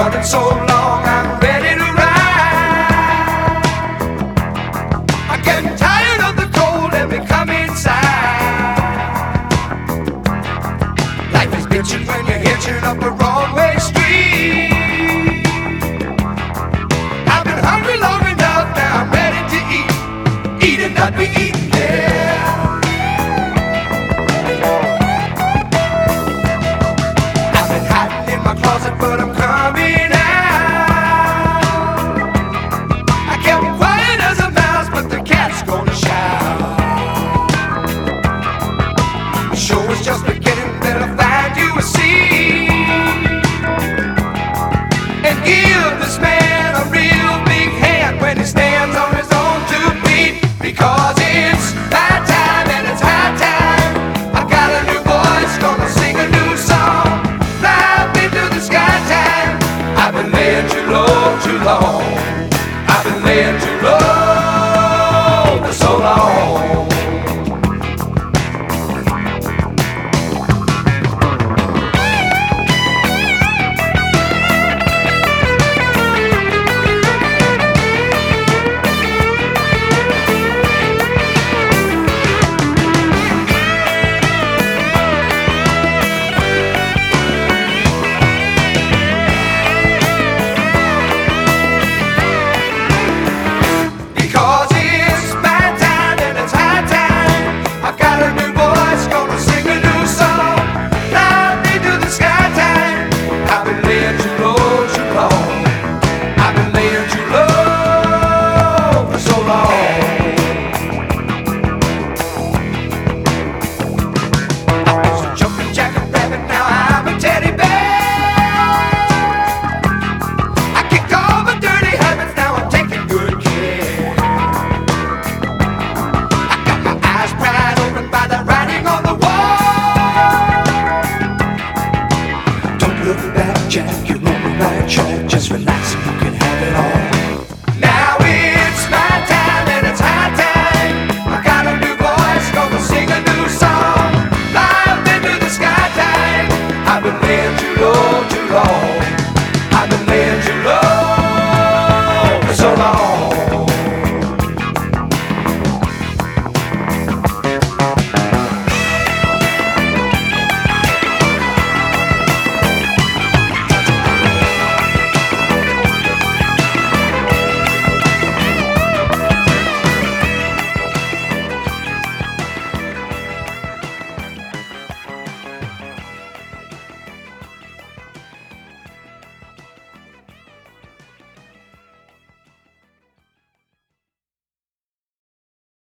Heart and soul. I've been laying